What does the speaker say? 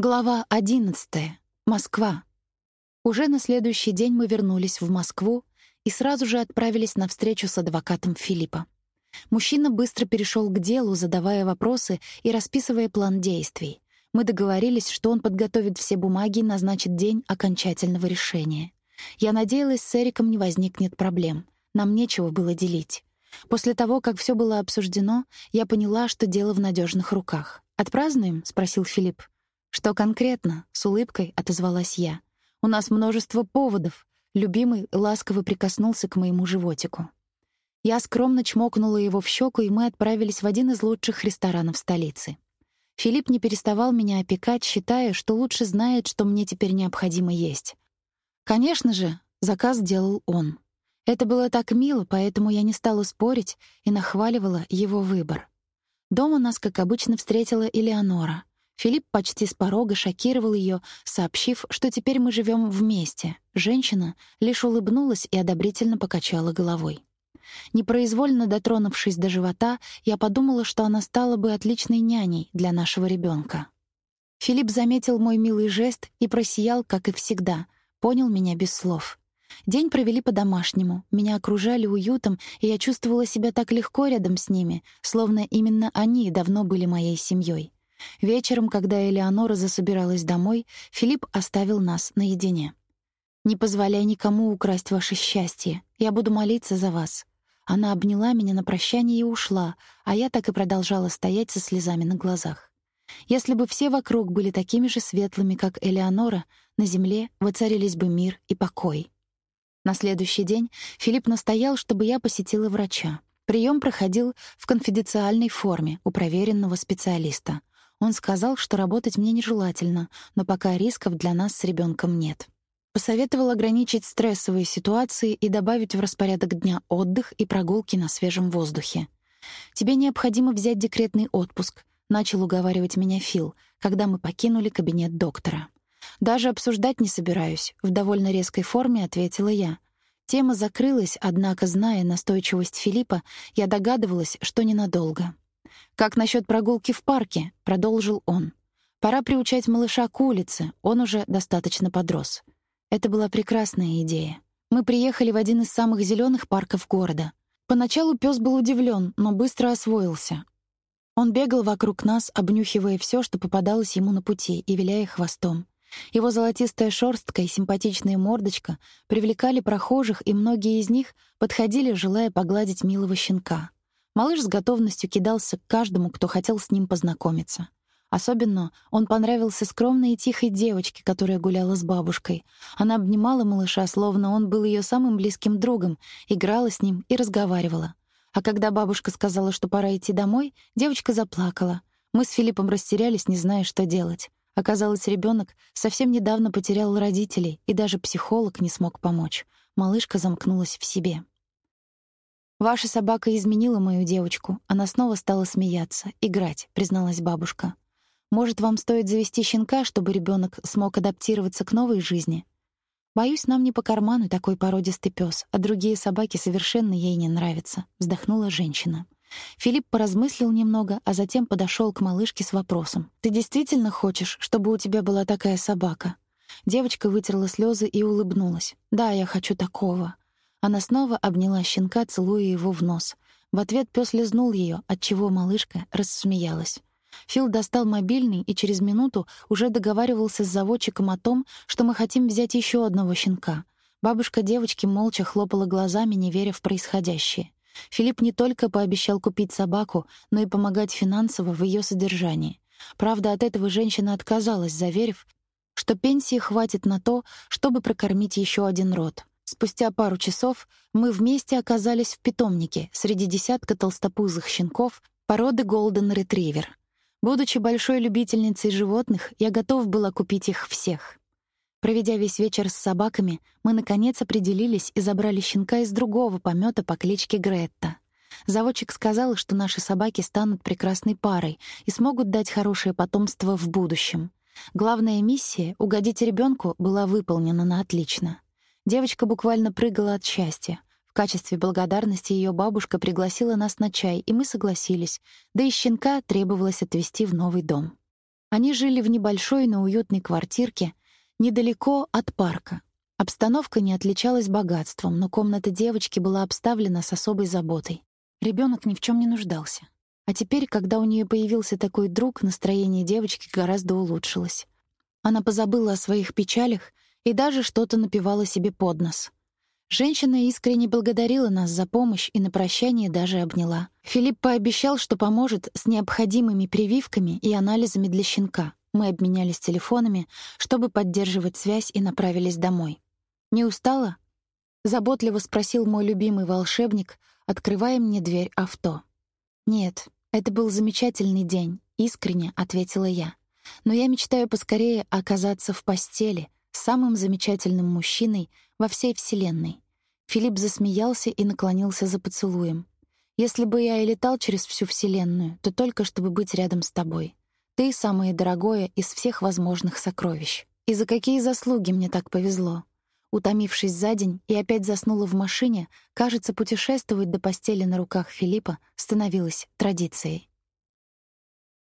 Глава 11. Москва. Уже на следующий день мы вернулись в Москву и сразу же отправились на встречу с адвокатом Филиппа. Мужчина быстро перешел к делу, задавая вопросы и расписывая план действий. Мы договорились, что он подготовит все бумаги и назначит день окончательного решения. Я надеялась, с Эриком не возникнет проблем. Нам нечего было делить. После того, как все было обсуждено, я поняла, что дело в надежных руках. «Отпразднуем?» — спросил Филипп. «Что конкретно?» — с улыбкой отозвалась я. «У нас множество поводов». Любимый ласково прикоснулся к моему животику. Я скромно чмокнула его в щеку, и мы отправились в один из лучших ресторанов столицы. Филипп не переставал меня опекать, считая, что лучше знает, что мне теперь необходимо есть. Конечно же, заказ делал он. Это было так мило, поэтому я не стала спорить и нахваливала его выбор. Дома нас, как обычно, встретила Элеонора. Филипп почти с порога шокировал ее, сообщив, что теперь мы живем вместе. Женщина лишь улыбнулась и одобрительно покачала головой. Непроизвольно дотронувшись до живота, я подумала, что она стала бы отличной няней для нашего ребенка. Филипп заметил мой милый жест и просиял, как и всегда, понял меня без слов. День провели по-домашнему, меня окружали уютом, и я чувствовала себя так легко рядом с ними, словно именно они давно были моей семьей. Вечером, когда Элеонора засобиралась домой, Филипп оставил нас наедине. «Не позволяй никому украсть ваше счастье. Я буду молиться за вас». Она обняла меня на прощание и ушла, а я так и продолжала стоять со слезами на глазах. Если бы все вокруг были такими же светлыми, как Элеонора, на земле воцарились бы мир и покой. На следующий день Филипп настоял, чтобы я посетила врача. Прием проходил в конфиденциальной форме у проверенного специалиста. Он сказал, что работать мне нежелательно, но пока рисков для нас с ребенком нет. Посоветовал ограничить стрессовые ситуации и добавить в распорядок дня отдых и прогулки на свежем воздухе. «Тебе необходимо взять декретный отпуск», — начал уговаривать меня Фил, когда мы покинули кабинет доктора. «Даже обсуждать не собираюсь», — в довольно резкой форме ответила я. Тема закрылась, однако, зная настойчивость Филиппа, я догадывалась, что ненадолго. «Как насчет прогулки в парке?» — продолжил он. «Пора приучать малыша к улице, он уже достаточно подрос». Это была прекрасная идея. Мы приехали в один из самых зеленых парков города. Поначалу пес был удивлен, но быстро освоился. Он бегал вокруг нас, обнюхивая все, что попадалось ему на пути, и виляя хвостом. Его золотистая шерстка и симпатичная мордочка привлекали прохожих, и многие из них подходили, желая погладить милого щенка. Малыш с готовностью кидался к каждому, кто хотел с ним познакомиться. Особенно он понравился скромной и тихой девочке, которая гуляла с бабушкой. Она обнимала малыша, словно он был ее самым близким другом, играла с ним и разговаривала. А когда бабушка сказала, что пора идти домой, девочка заплакала. Мы с Филиппом растерялись, не зная, что делать. Оказалось, ребенок совсем недавно потерял родителей, и даже психолог не смог помочь. Малышка замкнулась в себе. «Ваша собака изменила мою девочку. Она снова стала смеяться, играть», — призналась бабушка. «Может, вам стоит завести щенка, чтобы ребенок смог адаптироваться к новой жизни?» «Боюсь, нам не по карману такой породистый пес, а другие собаки совершенно ей не нравятся», — вздохнула женщина. Филипп поразмыслил немного, а затем подошел к малышке с вопросом. «Ты действительно хочешь, чтобы у тебя была такая собака?» Девочка вытерла слезы и улыбнулась. «Да, я хочу такого». Она снова обняла щенка, целуя его в нос. В ответ пес лизнул ее, отчего малышка рассмеялась. Фил достал мобильный и через минуту уже договаривался с заводчиком о том, что мы хотим взять еще одного щенка. Бабушка девочки молча хлопала глазами, не веря в происходящее. Филипп не только пообещал купить собаку, но и помогать финансово в ее содержании. Правда, от этого женщина отказалась, заверив, что пенсии хватит на то, чтобы прокормить еще один род. Спустя пару часов мы вместе оказались в питомнике среди десятка толстопузых щенков породы Golden Retriever. Будучи большой любительницей животных, я готов была купить их всех. Проведя весь вечер с собаками, мы наконец определились и забрали щенка из другого помета по кличке Гретта. Заводчик сказал, что наши собаки станут прекрасной парой и смогут дать хорошее потомство в будущем. Главная миссия — угодить ребенку была выполнена на отлично. Девочка буквально прыгала от счастья. В качестве благодарности ее бабушка пригласила нас на чай, и мы согласились. Да и щенка требовалось отвезти в новый дом. Они жили в небольшой, но уютной квартирке недалеко от парка. Обстановка не отличалась богатством, но комната девочки была обставлена с особой заботой. Ребенок ни в чем не нуждался. А теперь, когда у нее появился такой друг, настроение девочки гораздо улучшилось. Она позабыла о своих печалях и даже что-то напевала себе под нос. Женщина искренне благодарила нас за помощь и на прощание даже обняла. Филипп пообещал, что поможет с необходимыми прививками и анализами для щенка. Мы обменялись телефонами, чтобы поддерживать связь и направились домой. «Не устала?» — заботливо спросил мой любимый волшебник, открывая мне дверь авто. «Нет, это был замечательный день», — искренне ответила я. «Но я мечтаю поскорее оказаться в постели самым замечательным мужчиной во всей Вселенной». Филипп засмеялся и наклонился за поцелуем. «Если бы я и летал через всю Вселенную, то только чтобы быть рядом с тобой. Ты — самое дорогое из всех возможных сокровищ. И за какие заслуги мне так повезло?» Утомившись за день и опять заснула в машине, кажется, путешествовать до постели на руках Филиппа становилось традицией.